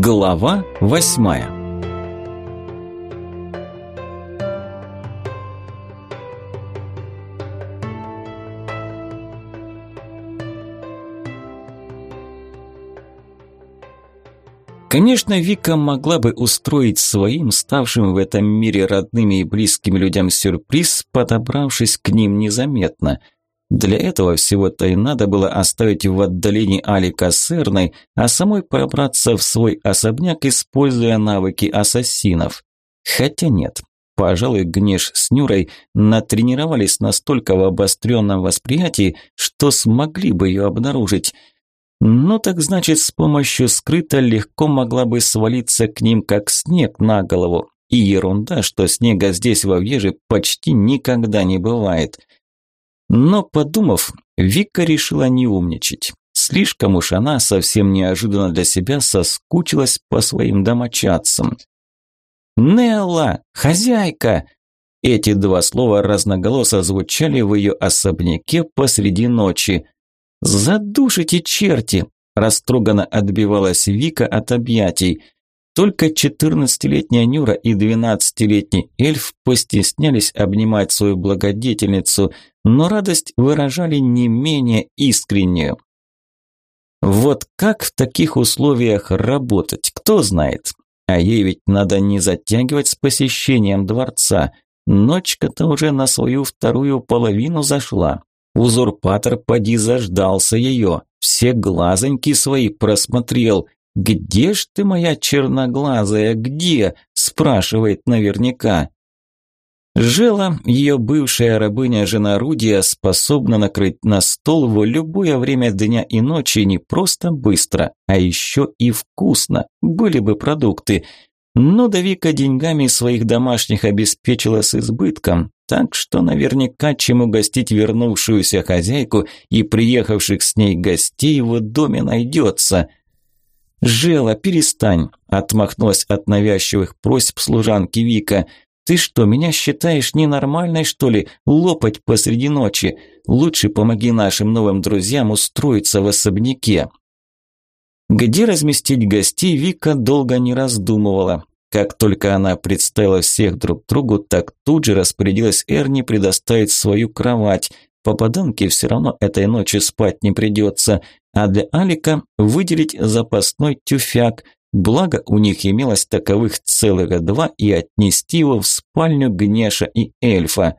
Глава восьмая. Конечно, Вика могла бы устроить своим, ставшим в этом мире родными и близкими людям сюрприз, подобравшись к ним незаметно – для этого всего-то и надо было оставить в отдалении Алика с Эрной, а самой пробраться в свой особняк, используя навыки ассасинов. Хотя нет, пожалуй, Гнеш с Нюрой натренировались настолько в обостренном восприятии, что смогли бы ее обнаружить. Ну так значит, с помощью скрыта легко могла бы свалиться к ним, как снег на голову. И ерунда, что снега здесь во Вьеже почти никогда не бывает – но, подумав, Вика решила не умничать. Слишком уж она совсем неожиданно для себя соскучилась по своим домочадцам. «Нелла! Хозяйка!» Эти два слова разноголосо звучали в ее особняке посреди ночи. «Задушите, черти!» – растроганно отбивалась Вика от объятий. Только 14-летняя Нюра и 12-летний эльф постеснялись обнимать свою благодетельницу, но радость выражали не менее искреннюю. Вот как в таких условиях работать, кто знает. А ей ведь надо не затягивать с посещением дворца. Ночка-то уже на свою вторую половину зашла. Узурпатор поди заждался ее, все глазоньки свои просмотрел, «Где ж ты, моя черноглазая, где?» – спрашивает наверняка. Жела, ее бывшая рабыня-жена Рудия, способна накрыть на стол в любое время дня и ночи не просто быстро, а еще и вкусно, были бы продукты. Но Давика деньгами своих домашних обеспечила с избытком, так что наверняка чем угостить вернувшуюся хозяйку и приехавших с ней гостей в доме найдется – «Жела, перестань!» – отмахнулась от навязчивых просьб служанки Вика. «Ты что, меня считаешь ненормальной, что ли, лопать посреди ночи? Лучше помоги нашим новым друзьям устроиться в особняке». Где разместить гостей, Вика долго не раздумывала. Как только она представила всех друг другу, так тут же распорядилась Эрни предоставить свою кровать. Попаданке все равно этой ночью спать не придется а для Алика выделить запасной тюфяк, благо у них имелось таковых целых два, и отнести его в спальню Гнеша и эльфа.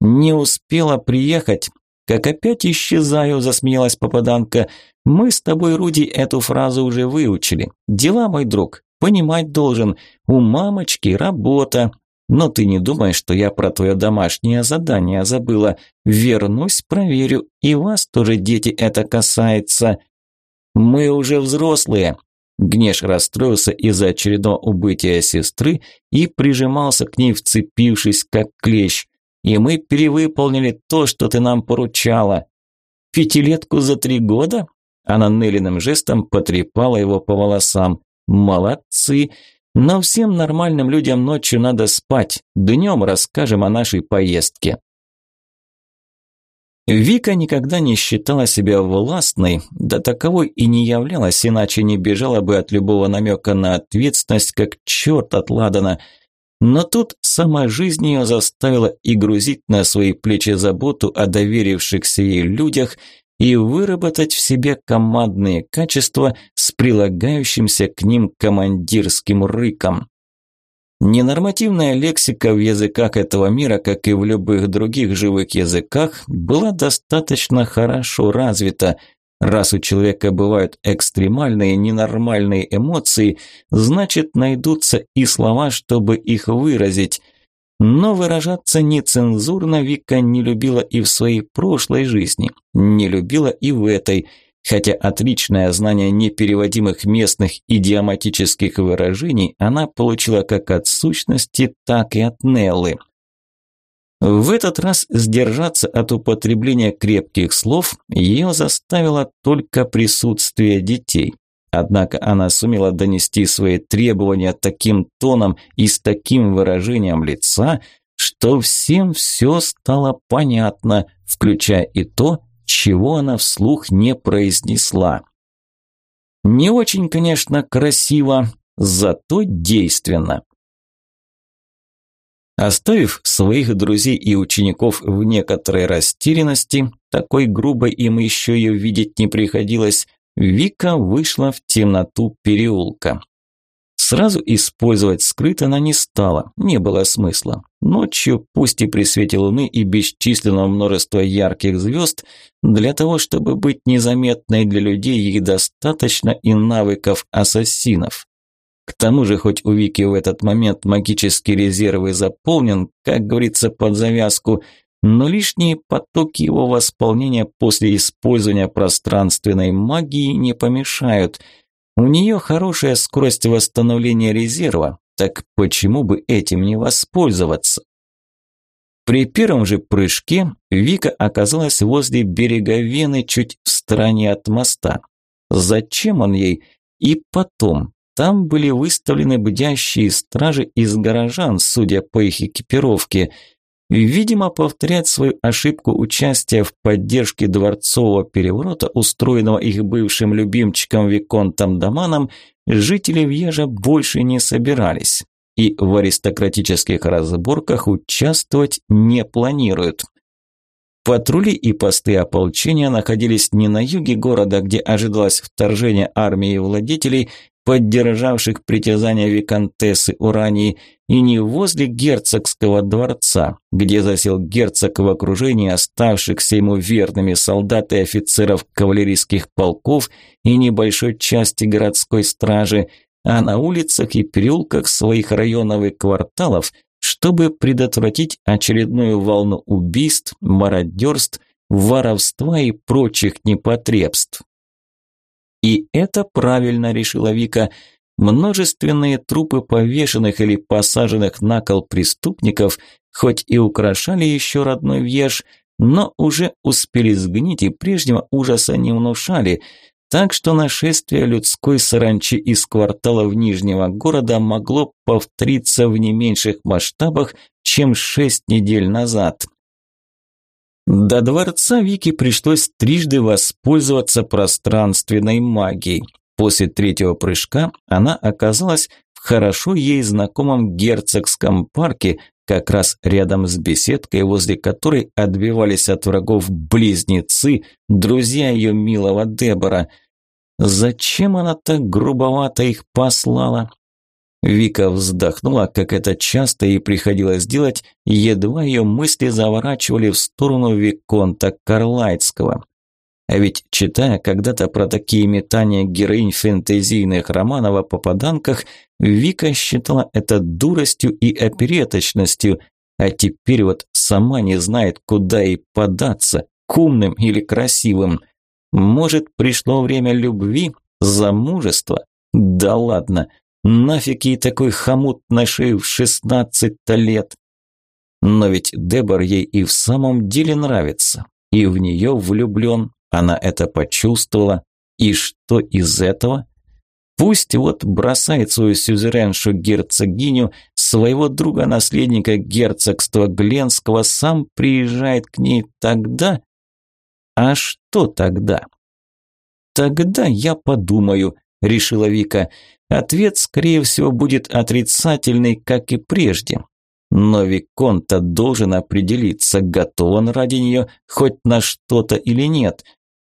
«Не успела приехать», «Как опять исчезаю», – засмеялась попаданка. «Мы с тобой, Руди, эту фразу уже выучили. Дела, мой друг, понимать должен. У мамочки работа, но ты не думай, что я про твое домашнее задание забыла. Вернусь, проверю, и вас тоже, дети, это касается. Мы уже взрослые. Гнеш расстроился из-за очередного убытия сестры и прижимался к ней, вцепившись как клещ. И мы перевыполнили то, что ты нам поручала. Пятилетку за три года? Она Неллиным жестом потрепала его по волосам. Молодцы! Но всем нормальным людям ночью надо спать. Днем расскажем о нашей поездке. Вика никогда не считала себя властной, да таковой и не являлась, иначе не бежала бы от любого намека на ответственность, как черт от Ладана. Но тут сама жизнь ее заставила и грузить на свои плечи заботу о доверившихся ей людях, и выработать в себе командные качества с прилагающимся к ним командирским рыком. Ненормативная лексика в языках этого мира, как и в любых других живых языках, была достаточно хорошо развита. Раз у человека бывают экстремальные, ненормальные эмоции, значит найдутся и слова, чтобы их выразить – но выражаться нецензурно Вика не любила и в своей прошлой жизни, не любила и в этой, хотя отличное знание непереводимых местных идиоматических выражений она получила как от сущности, так и от Неллы. В этот раз сдержаться от употребления крепких слов ее заставило только присутствие детей. Однако она сумела донести свои требования таким тоном и с таким выражением лица, что всем все стало понятно, включая и то, чего она вслух не произнесла. Не очень, конечно, красиво, зато действенно. Оставив своих друзей и учеников в некоторой растерянности, такой грубой им еще ее видеть не приходилось, Вика вышла в темноту переулка. Сразу использовать скрыт она не стала, не было смысла. Ночью, пусть и при свете луны и бесчисленного множества ярких звезд, для того, чтобы быть незаметной для людей, ей достаточно и навыков ассасинов. К тому же, хоть у Вики в этот момент магический резерв и заполнен, как говорится, под завязку, но лишние потоки его восполнения после использования пространственной магии не помешают – у нее хорошая скорость восстановления резерва, так почему бы этим не воспользоваться? При первом же прыжке Вика оказалась возле берега Вены чуть в стороне от моста. Зачем он ей? И потом, там были выставлены бдящие стражи из горожан, судя по их экипировке – Видимо, повторять свою ошибку участия в поддержке дворцового переворота, устроенного их бывшим любимчиком Виконтом Даманом, жители Вьежа больше не собирались и в аристократических разборках участвовать не планируют. Патрули и посты ополчения находились не на юге города, где ожидалось вторжение армии владетелей, поддержавших притязания виконтессы Урании, и не возле герцогского дворца, где засел герцог в окружении оставшихся ему верными солдат и офицеров кавалерийских полков и небольшой части городской стражи, а на улицах и переулках своих районов и кварталов, чтобы предотвратить очередную волну убийств, мародерств, воровства и прочих непотребств. И это правильно решила Вика. Множественные трупы повешенных или посаженных на кол преступников хоть и украшали еще родной Вьеж, но уже успели сгнить и прежнего ужаса не внушали, так что нашествие людской саранчи из кварталов Нижнего города могло повториться в не меньших масштабах, чем шесть недель назад. До дворца Вики пришлось трижды воспользоваться пространственной магией. После третьего прыжка она оказалась в хорошо ей знакомом герцогском парке, как раз рядом с беседкой, возле которой отбивались от врагов близнецы, друзья ее милого Дебора. Зачем она так грубовато их послала? Вика вздохнула, как это часто ей приходилось делать, едва ее мысли заворачивали в сторону Виконта Карлайтского. А ведь, читая когда-то про такие метания героинь фэнтезийных романов о попаданках, Вика считала это дуростью и опереточностью, а теперь вот сама не знает, куда ей податься, к умным или красивым. Может, пришло время любви, замужества? Да ладно, Нафиг ей такой хомут на шею в шестнадцать-то лет? Но ведь Дебор ей и в самом деле нравится. И в нее влюблен, она это почувствовала. И что из этого? Пусть вот бросает свою сюзереншу герцогиню, своего друга-наследника герцогства Гленского, сам приезжает к ней тогда? А что тогда? Тогда я подумаю, решила Вика. Ответ, скорее всего, будет отрицательный, как и прежде. Но Виконта должен определиться, готов он ради нее хоть на что-то или нет.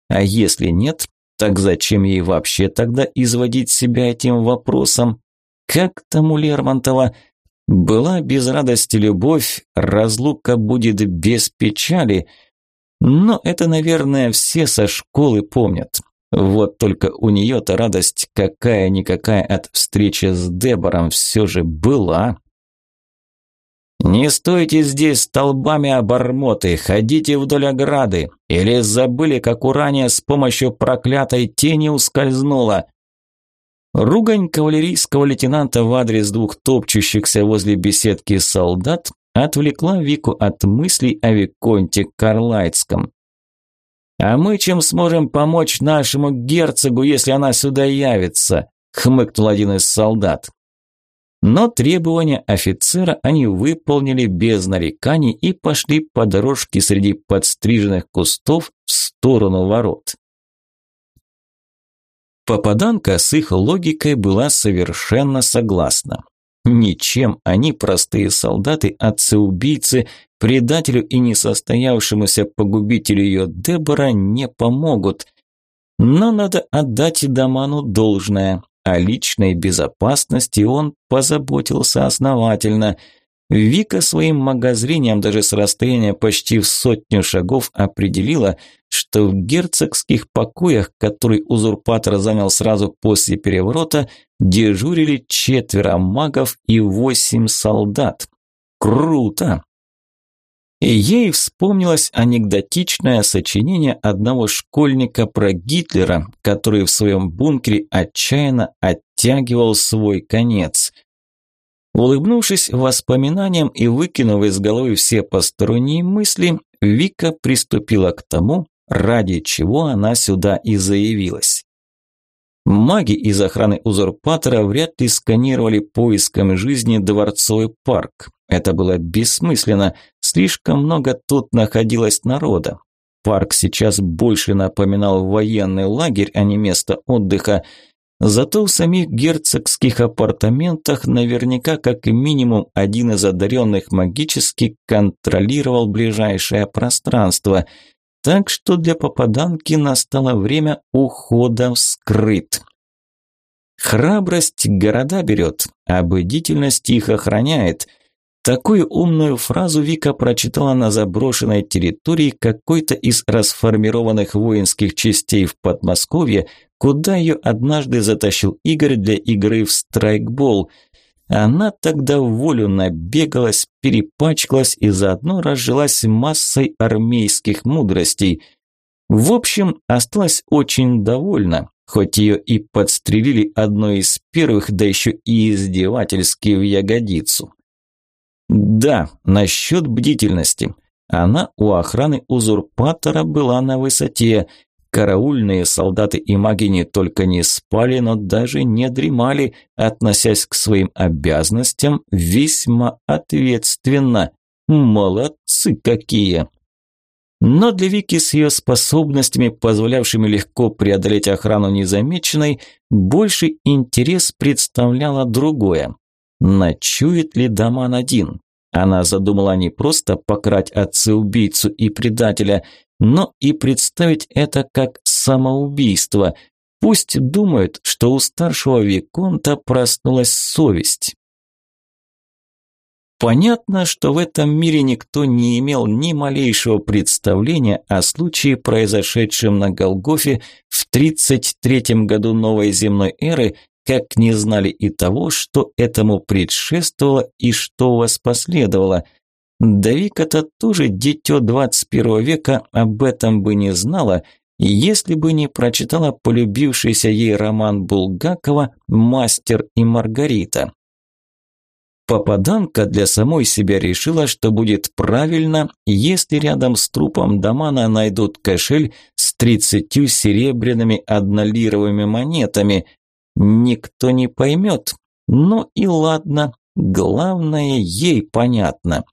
А если нет, так зачем ей вообще тогда изводить себя этим вопросом? Как там у Лермонтова? Была без радости любовь, разлука будет без печали. Но это, наверное, все со школы помнят. Вот только у нее-то радость какая-никакая от встречи с Дебором все же была. «Не стойте здесь столбами обормоты, ходите вдоль ограды. Или забыли, как урания с помощью проклятой тени ускользнула?» Ругань кавалерийского лейтенанта в адрес двух топчущихся возле беседки солдат отвлекла Вику от мыслей о Виконте Карлайтском. «А мы чем сможем помочь нашему герцогу, если она сюда явится?» – хмыкнул один из солдат. Но требования офицера они выполнили без нареканий и пошли по дорожке среди подстриженных кустов в сторону ворот. Попаданка с их логикой была совершенно согласна. Ничем они, простые солдаты, отцы-убийцы, предателю и несостоявшемуся погубителю ее Дебора не помогут. Но надо отдать Даману должное. О личной безопасности он позаботился основательно – Вика своим магозрением даже с расстояния почти в сотню шагов определила, что в герцогских покоях, который узурпатор занял сразу после переворота, дежурили четверо магов и восемь солдат. Круто! И ей вспомнилось анекдотичное сочинение одного школьника про Гитлера, который в своем бункере отчаянно оттягивал свой конец – Улыбнувшись воспоминаниям и выкинув из головы все посторонние мысли, Вика приступила к тому, ради чего она сюда и заявилась. Маги из охраны узурпатора вряд ли сканировали поиском жизни дворцовый парк. Это было бессмысленно, слишком много тут находилось народа. Парк сейчас больше напоминал военный лагерь, а не место отдыха, Зато в самих герцогских апартаментах наверняка как минимум один из одаренных магически контролировал ближайшее пространство. Так что для попаданки настало время ухода в скрыт. Храбрость города берет, а бдительность их охраняет – Такую умную фразу Вика прочитала на заброшенной территории какой-то из расформированных воинских частей в Подмосковье, куда ее однажды затащил Игорь для игры в страйкбол. Она тогда в волю набегалась, перепачкалась и заодно разжилась массой армейских мудростей. В общем, осталась очень довольна, хоть ее и подстрелили одной из первых, да еще и издевательски в ягодицу. Да, насчет бдительности. Она у охраны узурпатора была на высоте. Караульные солдаты и маги не только не спали, но даже не дремали, относясь к своим обязанностям весьма ответственно. Молодцы какие! Но для Вики с ее способностями, позволявшими легко преодолеть охрану незамеченной, больше интерес представляло другое. Ночует ли Даман один? Она задумала не просто пократь отца-убийцу и предателя, но и представить это как самоубийство. Пусть думают, что у старшего Виконта проснулась совесть. Понятно, что в этом мире никто не имел ни малейшего представления о случае, произошедшем на Голгофе в 33 году новой земной эры, как не знали и того, что этому предшествовало и что воспоследовало. Да Вика-то тоже дитё 21 века об этом бы не знала, если бы не прочитала полюбившийся ей роман Булгакова «Мастер и Маргарита». Попаданка для самой себя решила, что будет правильно, если рядом с трупом Дамана найдут кошель с тридцатью серебряными однолировыми монетами, Никто не поймет. Ну и ладно, главное ей понятно.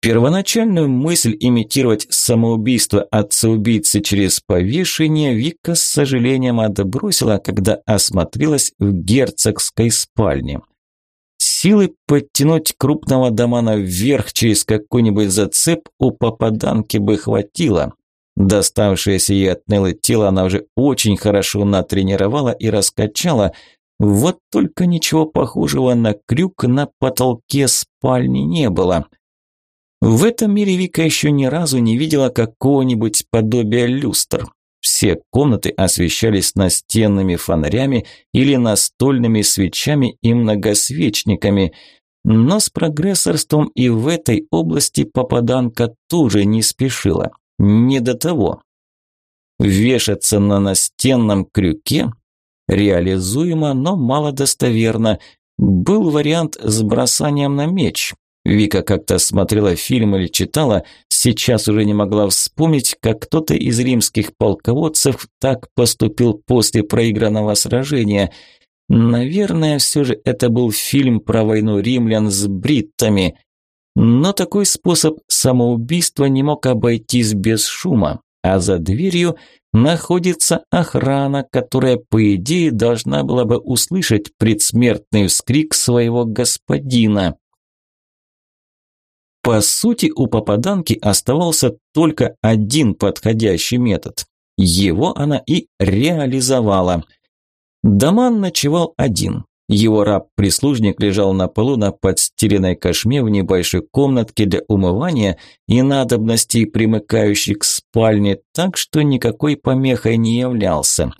Первоначальную мысль имитировать самоубийство отца-убийцы через повешение Вика с сожалением отбросила, когда осмотрелась в герцогской спальне. Силы подтянуть крупного домана вверх через какой-нибудь зацеп у попаданки бы хватило. Доставшееся ей от Неллы тело она уже очень хорошо натренировала и раскачала, вот только ничего похожего на крюк на потолке спальни не было. В этом мире Вика еще ни разу не видела какого-нибудь подобия люстр. Все комнаты освещались настенными фонарями или настольными свечами и многосвечниками. Но с прогрессорством и в этой области попаданка тоже не спешила. Не до того. Вешаться на настенном крюке реализуемо, но мало достоверно. Был вариант с бросанием на меч. Вика как-то смотрела фильм или читала, сейчас уже не могла вспомнить, как кто-то из римских полководцев так поступил после проигранного сражения. Наверное, все же это был фильм про войну римлян с бриттами. Но такой способ самоубийства не мог обойтись без шума. а за дверью находится охрана, которая, по идее, должна была бы услышать предсмертный вскрик своего господина. По сути, у попаданки оставался только один подходящий метод. Его она и реализовала. Даман ночевал один. Его раб-прислужник лежал на полу на подстеленной кошме в небольшой комнатке для умывания и надобностей, примыкающей к спальне, так что никакой помехой не являлся.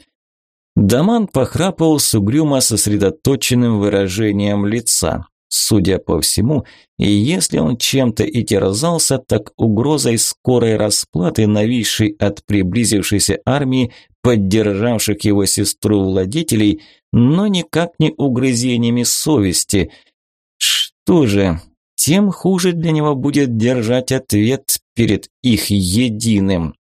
Даман похрапывал с угрюмо сосредоточенным выражением лица. Судя по всему, и если он чем-то и терзался, так угрозой скорой расплаты, нависшей от приблизившейся армии, поддержавших его сестру владетелей, но никак не угрызениями совести. Что же, тем хуже для него будет держать ответ перед их единым.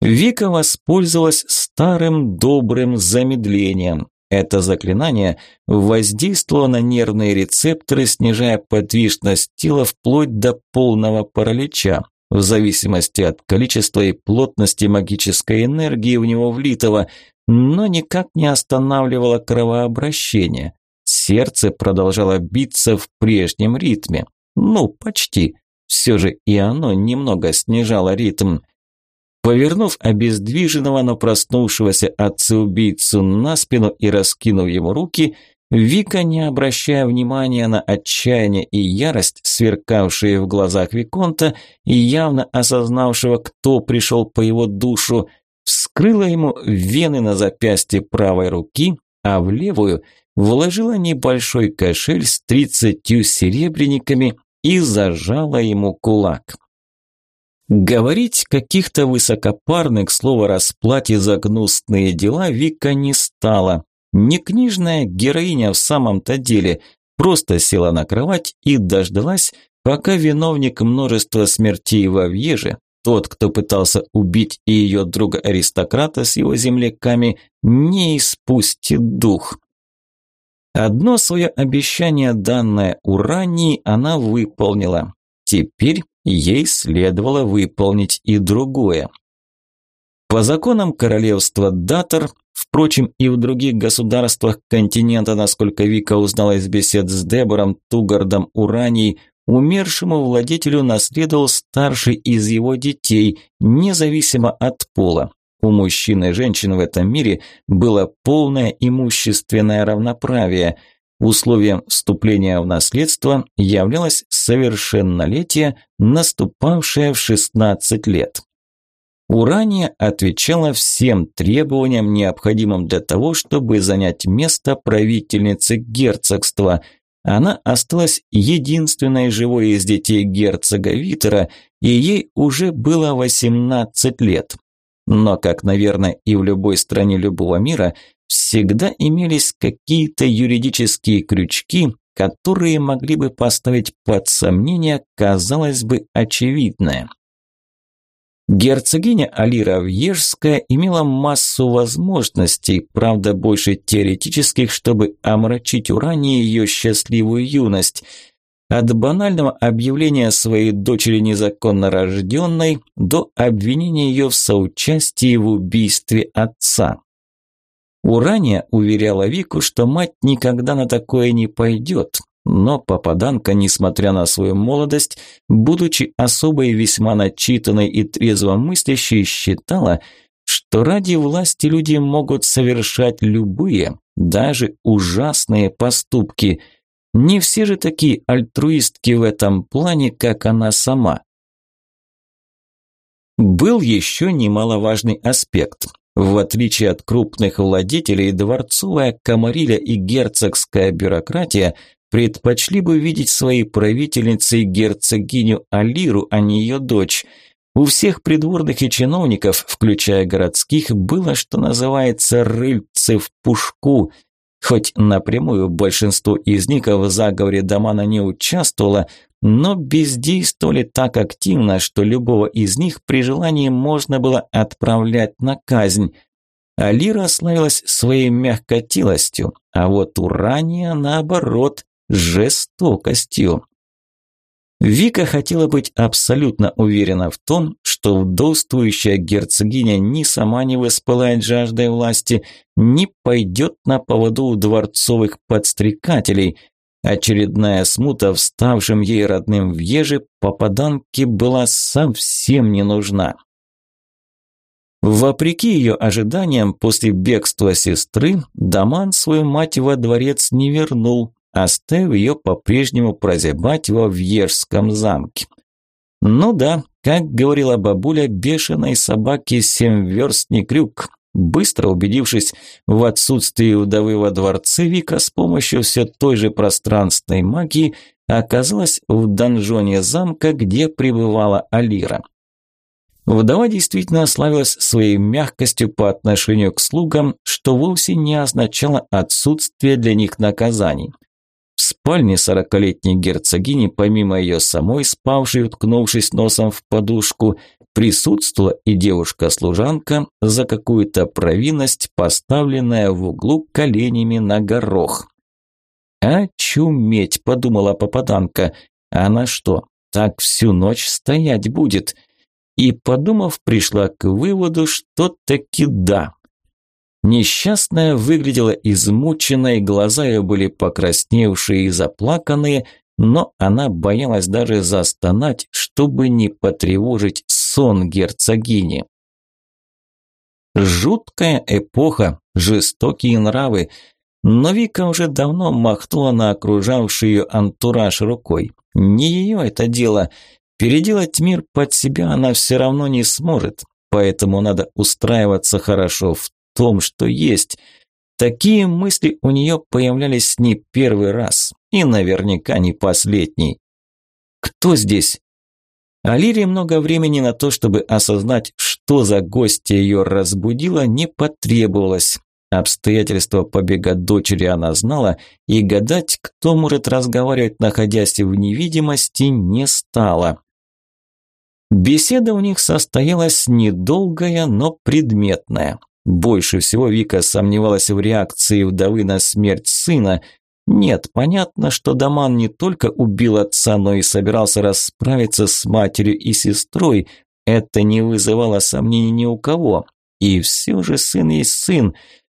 Вика воспользовалась старым добрым замедлением. Это заклинание воздействовало на нервные рецепторы, снижая подвижность тела вплоть до полного паралича, в зависимости от количества и плотности магической энергии в него влитого, но никак не останавливало кровообращение. Сердце продолжало биться в прежнем ритме. Ну, почти. Все же и оно немного снижало ритм. Повернув обездвиженного, но проснувшегося отца-убийцу на спину и раскинув ему руки, Вика, не обращая внимания на отчаяние и ярость, сверкавшие в глазах Виконта и явно осознавшего, кто пришел по его душу, вскрыла ему вены на запястье правой руки, а в левую вложила небольшой кошель с тридцатью серебряниками и зажала ему кулак. Говорить каких-то высокопарных слов о расплате за гнусные дела Вика не стала. Не книжная героиня в самом-то деле, просто села на кровать и дождалась, пока виновник множества смертей во Вьеже, тот, кто пытался убить и ее друга-аристократа с его земляками, не испустит дух. Одно свое обещание, данное Урании, она выполнила. Теперь ей следовало выполнить и другое. По законам королевства Датор, впрочем, и в других государствах континента, насколько Вика узнала из бесед с Дебором, Тугардом, Уранией, умершему владетелю наследовал старший из его детей, независимо от пола. У мужчин и женщин в этом мире было полное имущественное равноправие – Условием вступления в наследство являлось совершеннолетие, наступавшее в 16 лет. Урания отвечала всем требованиям, необходимым для того, чтобы занять место правительницы герцогства. Она осталась единственной живой из детей герцога Витера, и ей уже было 18 лет. Но, как, наверное, и в любой стране любого мира, всегда имелись какие-то юридические крючки, которые могли бы поставить под сомнение, казалось бы, очевидное. Герцогиня Алира Вьежская имела массу возможностей, правда больше теоретических, чтобы омрачить Уране ее счастливую юность. От банального объявления своей дочери незаконно рожденной до обвинения ее в соучастии в убийстве отца. Урания уверяла Вику, что мать никогда на такое не пойдет, но попаданка, несмотря на свою молодость, будучи особой весьма начитанной и трезво мыслящей, считала, что ради власти люди могут совершать любые, даже ужасные поступки. Не все же такие альтруистки в этом плане, как она сама. Был еще немаловажный аспект. В отличие от крупных владетелей, дворцовая комариля и герцогская бюрократия предпочли бы видеть своей правительницей герцогиню Алиру, а не ее дочь. У всех придворных и чиновников, включая городских, было, что называется, рыльце в пушку. Хоть напрямую большинство из них в заговоре Дамана не участвовало, но бездействовали так активно, что любого из них при желании можно было отправлять на казнь. Алира славилась своей мягкотелостью, а вот Урания, наоборот, жестокостью. Вика хотела быть абсолютно уверена в том, что вдовствующая герцогиня ни сама не воспылает жаждой власти, ни пойдет на поводу у дворцовых подстрекателей. Очередная смута, вставшим ей родным в еже, попаданке была совсем не нужна. Вопреки ее ожиданиям, после бегства сестры, Даман свою мать во дворец не вернул, оставив ее по-прежнему прозябать во Вьежском замке. Ну да, как говорила бабуля, бешеной собаки семь крюк. Быстро убедившись в отсутствии вдовы во дворце, Вика с помощью все той же пространственной магии оказалась в донжоне замка, где пребывала Алира. Вдова действительно славилась своей мягкостью по отношению к слугам, что вовсе не означало отсутствие для них наказаний. В спальне сорокалетней герцогини, помимо ее самой, спавшей, уткнувшись носом в подушку, присутствовала и девушка-служанка за какую-то провинность, поставленная в углу коленями на горох. «Очуметь!» – подумала попаданка. «Она что, так всю ночь стоять будет?» и, подумав, пришла к выводу, что таки да. Несчастная выглядела измученной, глаза ее были покрасневшие и заплаканные, но она боялась даже застонать, чтобы не потревожить сон герцогини. Жуткая эпоха, жестокие нравы, но Вика уже давно махнула на окружавший ее антураж рукой. Не ее это дело – Переделать мир под себя она все равно не сможет, поэтому надо устраиваться хорошо в том, что есть. Такие мысли у нее появлялись не первый раз, и наверняка не последний. Кто здесь? Алире много времени на то, чтобы осознать, что за гостья ее разбудила, не потребовалось. Обстоятельства побега дочери она знала, и гадать, кто может разговаривать, находясь в невидимости, не стала. Беседа у них состоялась недолгая, но предметная. Больше всего Вика сомневалась в реакции вдовы на смерть сына. Нет, понятно, что Даман не только убил отца, но и собирался расправиться с матерью и сестрой. Это не вызывало сомнений ни у кого. И все же сын есть сын.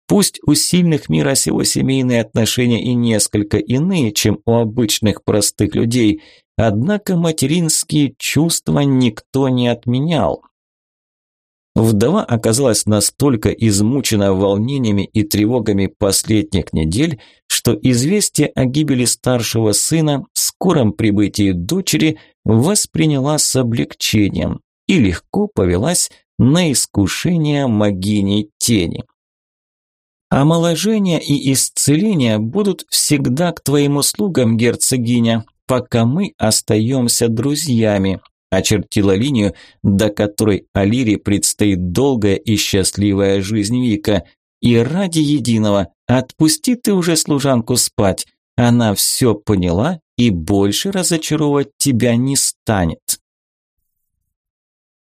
Пусть у сильных мира сего семейные отношения и несколько иные, чем у обычных простых людей – Однако материнские чувства никто не отменял. Вдова оказалась настолько измучена волнениями и тревогами последних недель, что известие о гибели старшего сына, скором прибытии дочери восприняла с облегчением и легко повелась на искушение могини тени. «Омоложение и исцеление будут всегда к твоим услугам, герцогиня», пока мы остаемся друзьями», очертила линию, до которой Алире предстоит долгая и счастливая жизнь Вика. И ради единого отпусти ты уже служанку спать. Она все поняла и больше разочаровывать тебя не станет.